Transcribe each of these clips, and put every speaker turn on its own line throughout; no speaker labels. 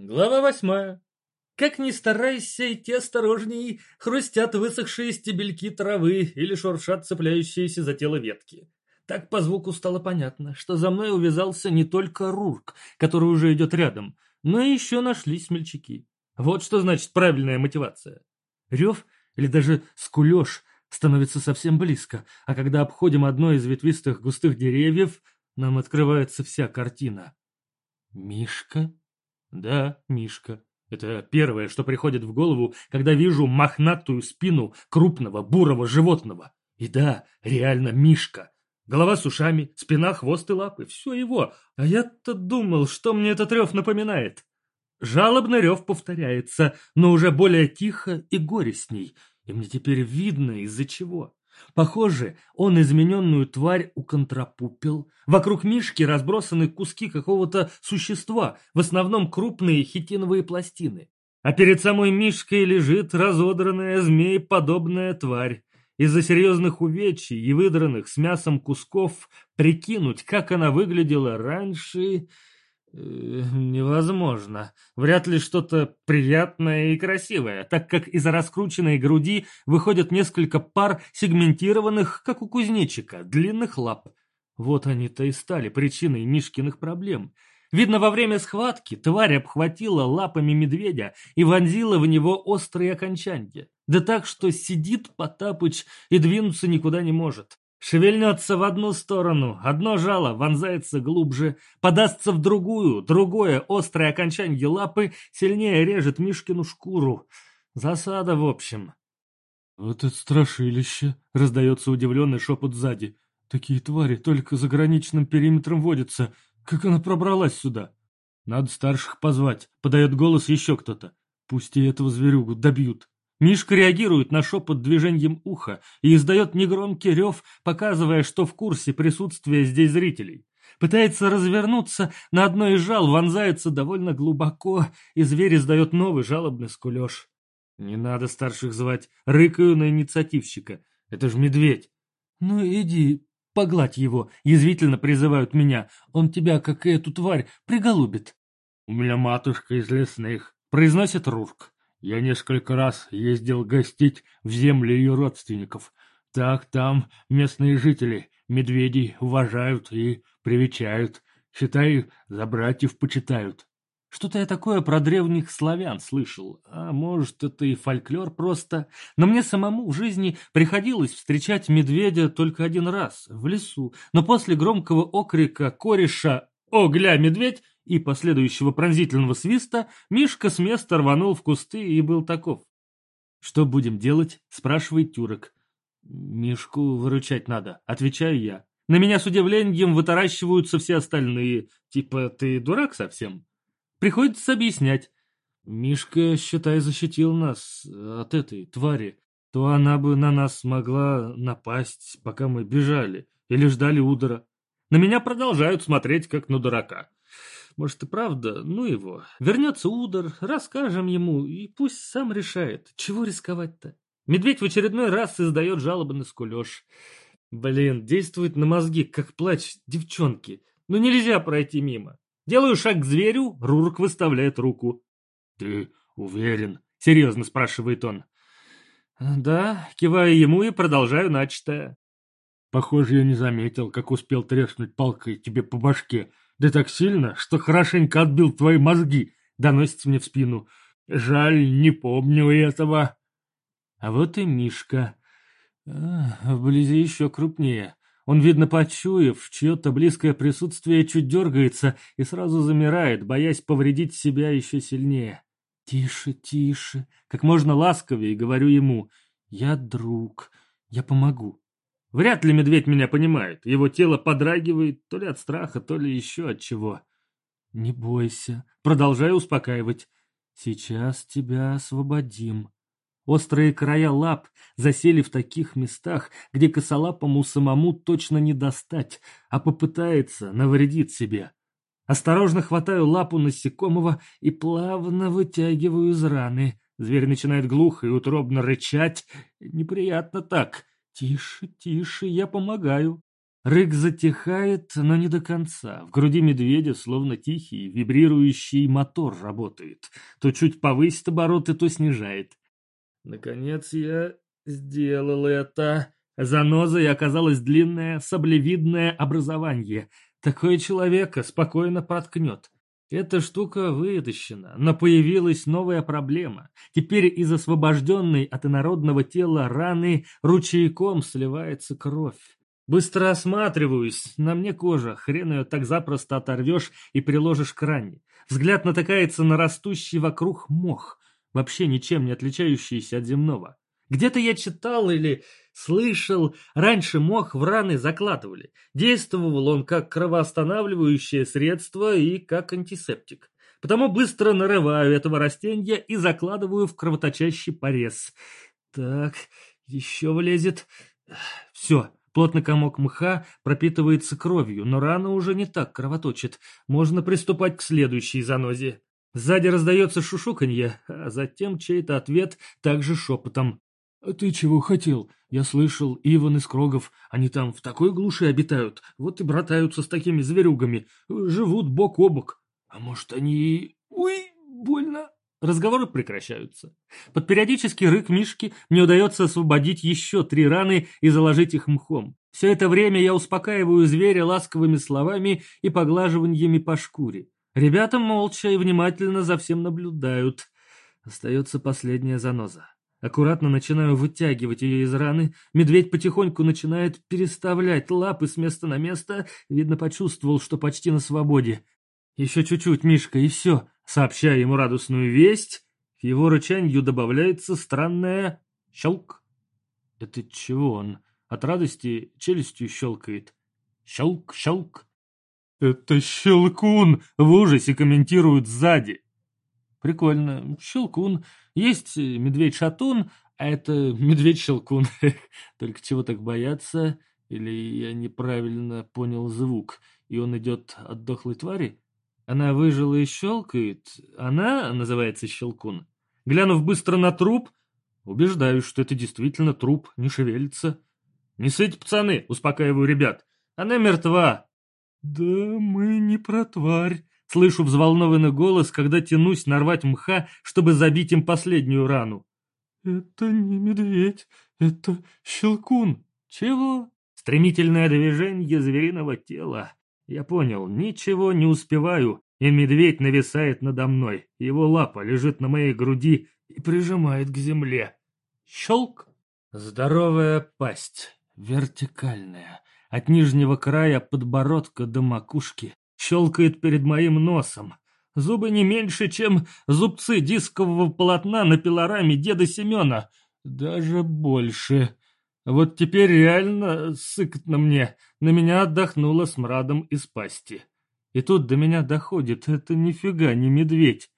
Глава восьмая. Как ни старайся идти осторожней, хрустят высохшие стебельки травы или шуршат цепляющиеся за тело ветки. Так по звуку стало понятно, что за мной увязался не только Рурк, который уже идет рядом, но и еще нашлись смельчаки. Вот что значит правильная мотивация. Рев или даже скулеж становится совсем близко, а когда обходим одно из ветвистых густых деревьев, нам открывается вся картина. Мишка? Да, Мишка. Это первое, что приходит в голову, когда вижу мохнатую спину крупного бурого животного. И да, реально Мишка. Голова с ушами, спина, хвост и лапы. Все его. А я-то думал, что мне этот рев напоминает. Жалобный рев повторяется, но уже более тихо и горестней. И мне теперь видно, из-за чего. Похоже, он измененную тварь уконтрапупил. Вокруг Мишки разбросаны куски какого-то существа, в основном крупные хитиновые пластины. А перед самой Мишкой лежит разодранная змееподобная тварь. Из-за серьезных увечий и выдранных с мясом кусков прикинуть, как она выглядела раньше, невозможно. Вряд ли что-то приятное и красивое, так как из раскрученной груди выходят несколько пар сегментированных, как у кузнечика, длинных лап. Вот они-то и стали причиной Мишкиных проблем. Видно, во время схватки тварь обхватила лапами медведя и вонзила в него острые окончания. Да так, что сидит Потапыч и двинуться никуда не может. Шевельнется в одну сторону, одно жало вонзается глубже, подастся в другую, другое острое окончание лапы сильнее режет Мишкину шкуру. Засада, в общем. «Вот это страшилище!» — раздается удивленный шепот сзади. «Такие твари только за граничным периметром водятся. Как она пробралась сюда?» «Надо старших позвать», — подает голос еще кто-то. «Пусть и этого зверюгу добьют». Мишка реагирует на шепот движением уха и издает негромкий рев, показывая, что в курсе присутствия здесь зрителей. Пытается развернуться, на одно из жал вонзается довольно глубоко, и зверь издает новый жалобный скулеж. Не надо старших звать, рыкаю на инициативщика. Это же медведь. Ну иди, погладь его, язвительно призывают меня. Он тебя, как и эту тварь, приголубит. У меня матушка из лесных, произносит Рурк. Я несколько раз ездил гостить в земли ее родственников. Так там местные жители медведей уважают и привечают. Считай, за братьев почитают. Что-то я такое про древних славян слышал. А может, это и фольклор просто. Но мне самому в жизни приходилось встречать медведя только один раз, в лесу. Но после громкого окрика кореша «О, гля, медведь!» И последующего пронзительного свиста Мишка с места рванул в кусты и был таков. «Что будем делать?» – спрашивает Тюрок. «Мишку выручать надо», – отвечаю я. На меня с удивлением вытаращиваются все остальные. Типа, ты дурак совсем? Приходится объяснять. Мишка, считай, защитил нас от этой твари. То она бы на нас могла напасть, пока мы бежали, или ждали удара. На меня продолжают смотреть, как на дурака. Может и правда, ну его. Вернется удар, расскажем ему, и пусть сам решает, чего рисковать-то. Медведь в очередной раз издает жалобный скулеж. Блин, действует на мозги, как плач девчонки. Ну нельзя пройти мимо. Делаю шаг к зверю, Рурк выставляет руку. «Ты уверен?» — серьезно спрашивает он. «Да», киваю ему и продолжаю начатое. «Похоже, я не заметил, как успел треснуть палкой тебе по башке. Да так сильно, что хорошенько отбил твои мозги, доносится мне в спину. Жаль, не помню этого. А вот и Мишка. А, вблизи еще крупнее. Он, видно, почуяв, чье-то близкое присутствие чуть дергается и сразу замирает, боясь повредить себя еще сильнее. «Тише, тише!» Как можно ласковее говорю ему. «Я друг, я помогу». Вряд ли медведь меня понимает. Его тело подрагивает то ли от страха, то ли еще от чего. Не бойся. Продолжаю успокаивать. Сейчас тебя освободим. Острые края лап засели в таких местах, где косолапому самому точно не достать, а попытается навредить себе. Осторожно хватаю лапу насекомого и плавно вытягиваю из раны. Зверь начинает глухо и утробно рычать. Неприятно так. «Тише, тише, я помогаю». Рык затихает, но не до конца. В груди медведя словно тихий, вибрирующий мотор работает. То чуть повысит обороты, то снижает. Наконец я сделал это. Занозой оказалось длинное, саблевидное образование. Такое человека спокойно проткнет. Эта штука вытащена, но появилась новая проблема. Теперь из освобожденной от инородного тела раны ручейком сливается кровь. Быстро осматриваюсь, на мне кожа, хрен ее так запросто оторвешь и приложишь к ране. Взгляд натыкается на растущий вокруг мох, вообще ничем не отличающийся от земного. Где-то я читал или слышал, раньше мох в раны закладывали. Действовал он как кровоостанавливающее средство и как антисептик. Потому быстро нарываю этого растения и закладываю в кровоточащий порез. Так, еще влезет. Все, плотный комок мха пропитывается кровью, но рана уже не так кровоточит. Можно приступать к следующей занозе. Сзади раздается шушуканье, а затем чей-то ответ также шепотом. «А ты чего хотел? Я слышал, Иван из Крогов, они там в такой глуши обитают, вот и братаются с такими зверюгами, живут бок о бок. А может, они... Ой, больно!» Разговоры прекращаются. Под периодический рык Мишки мне удается освободить еще три раны и заложить их мхом. Все это время я успокаиваю зверя ласковыми словами и поглаживаниями по шкуре. Ребята молча и внимательно за всем наблюдают. Остается последняя заноза. Аккуратно начинаю вытягивать ее из раны. Медведь потихоньку начинает переставлять лапы с места на место. Видно, почувствовал, что почти на свободе. Еще чуть-чуть, Мишка, и все. Сообщая ему радостную весть, к его рычанью добавляется странное щелк. Это чего он? От радости челюстью щелкает. Щелк, щелк. Это щелкун! В ужасе комментируют сзади. Прикольно. Щелкун. Есть медведь-шатун, а это медведь-щелкун. Только чего так бояться? Или я неправильно понял звук, и он идет от дохлой твари? Она выжила и щелкает. Она называется щелкун. Глянув быстро на труп, убеждаюсь, что это действительно труп, не шевелится. «Не сыть, пацаны!» — успокаиваю ребят. «Она мертва!» «Да мы не про тварь!» Слышу взволнованный голос, когда тянусь нарвать мха, чтобы забить им последнюю рану. «Это не медведь, это щелкун». «Чего?» Стремительное движение звериного тела. Я понял, ничего не успеваю, и медведь нависает надо мной. Его лапа лежит на моей груди и прижимает к земле. Щелк! Здоровая пасть, вертикальная, от нижнего края подбородка до макушки, щелкает перед моим носом. Зубы не меньше, чем зубцы дискового полотна на пилораме деда Семена. Даже больше. Вот теперь реально сыкотно мне. На меня отдохнуло смрадом из пасти. И тут до меня доходит, это нифига не медведь.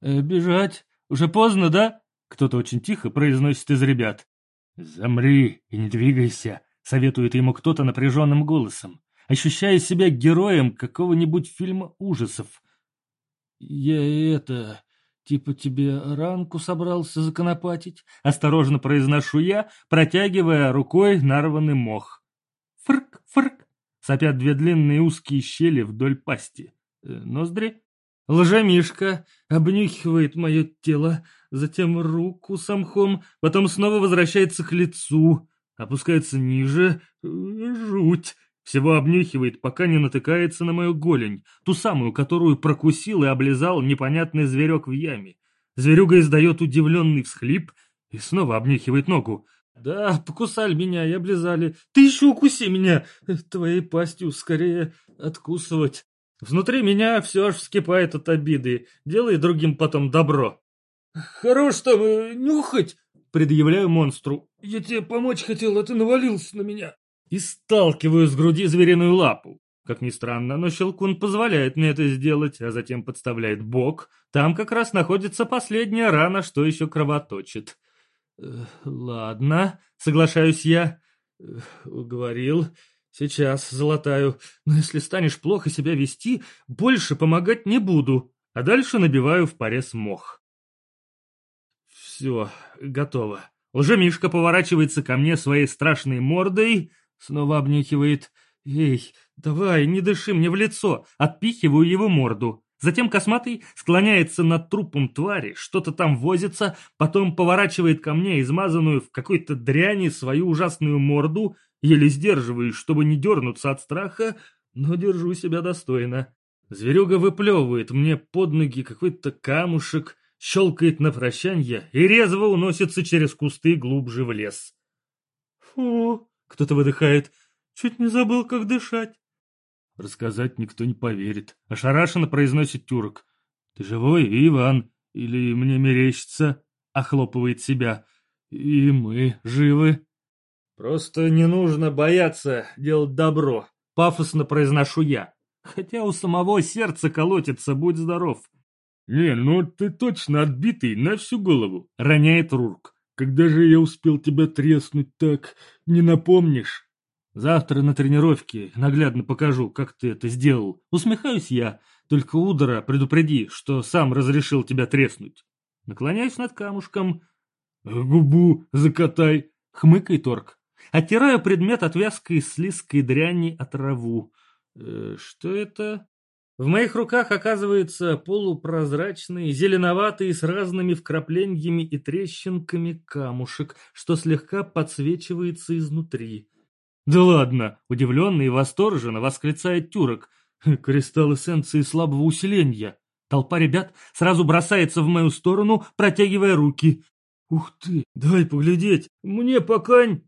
«Э, «Бежать? Уже поздно, да?» Кто-то очень тихо произносит из ребят. «Замри и не двигайся», — советует ему кто-то напряженным голосом ощущая себя героем какого-нибудь фильма ужасов. «Я это... типа тебе ранку собрался законопатить?» — осторожно произношу я, протягивая рукой нарванный мох. «Фрк, фрк!» — сопят две длинные узкие щели вдоль пасти. Э, ноздри. Лжемишка обнюхивает мое тело, затем руку с мхом, потом снова возвращается к лицу, опускается ниже. Жуть! Всего обнюхивает, пока не натыкается на мою голень, ту самую, которую прокусил и облизал непонятный зверек в яме. Зверюга издает удивленный всхлип и снова обнюхивает ногу. «Да, покусали меня и облизали. Ты еще укуси меня! Твоей пастью скорее откусывать!» Внутри меня все аж вскипает от обиды. Делай другим потом добро. «Хорош там нюхать!» Предъявляю монстру. «Я тебе помочь хотел, а ты навалился на меня!» И сталкиваю с груди звериную лапу. Как ни странно, но Щелкун позволяет мне это сделать, а затем подставляет бок. Там как раз находится последняя рана, что еще кровоточит. Э, «Ладно», — соглашаюсь я. Э, «Уговорил. Сейчас золотаю. Но если станешь плохо себя вести, больше помогать не буду». А дальше набиваю в порез мох. Все, готово. Уже Мишка поворачивается ко мне своей страшной мордой, Снова обнюхивает. Эй, давай, не дыши мне в лицо. Отпихиваю его морду. Затем косматый склоняется над трупом твари, что-то там возится, потом поворачивает ко мне измазанную в какой-то дряни свою ужасную морду, еле сдерживаюсь, чтобы не дернуться от страха, но держу себя достойно. Зверюга выплевывает мне под ноги какой-то камушек, щелкает на прощанье и резво уносится через кусты глубже в лес. «Фу!» — кто-то выдыхает. «Чуть не забыл, как дышать». Рассказать никто не поверит. Ошарашенно произносит тюрок. «Ты живой, Иван? Или мне мерещится?» Охлопывает себя. «И мы живы». «Просто не нужно бояться делать добро», — пафосно произношу я. Хотя у самого сердца колотится, будь здоров. «Не, ну ты точно отбитый на всю голову», — роняет Рурк. «Когда же я успел тебя треснуть так, не напомнишь?» Завтра на тренировке наглядно покажу, как ты это сделал. Усмехаюсь я, только удара предупреди, что сам разрешил тебя треснуть. Наклоняюсь над камушком. Губу закатай, хмыкает орк. Оттираю предмет от вязкой слизкой дряни от траву. Э, что это? В моих руках оказывается полупрозрачный, зеленоватый, с разными вкраплениями и трещинками камушек, что слегка подсвечивается изнутри. «Да ладно!» – удивленно и восторженно восклицает Тюрок. «Кристалл эссенции слабого усиления!» Толпа ребят сразу бросается в мою сторону, протягивая руки. «Ух ты! Дай поглядеть! Мне покань!»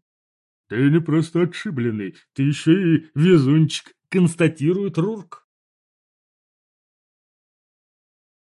«Ты не просто отшибленный, ты еще и везунчик!» – констатирует Рурк.